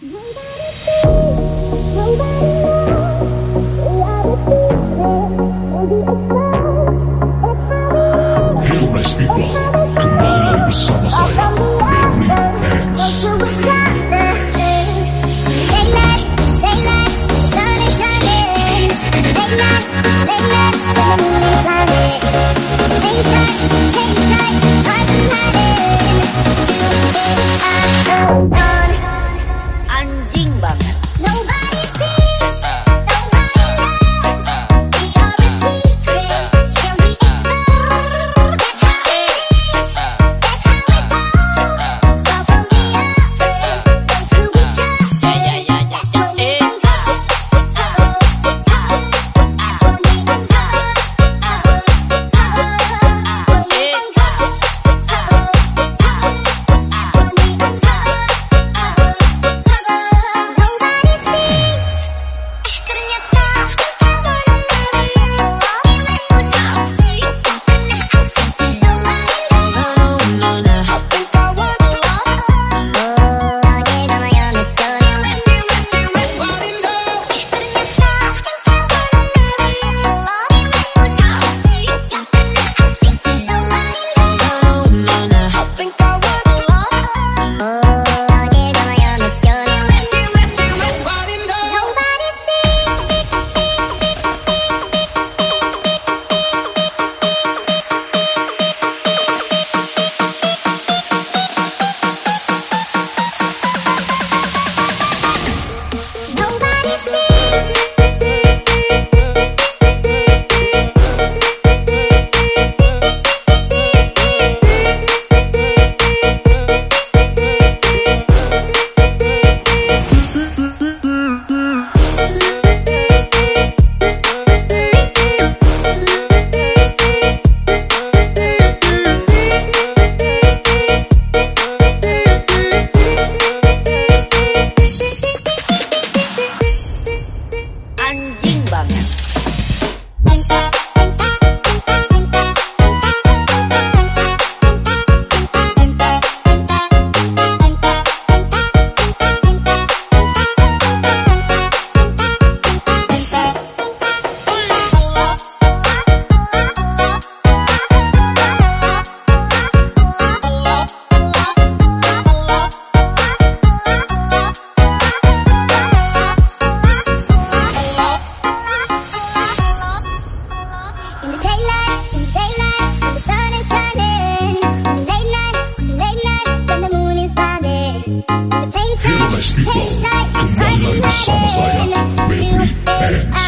バイバイ Fearless people, combine the summer side, will be ends.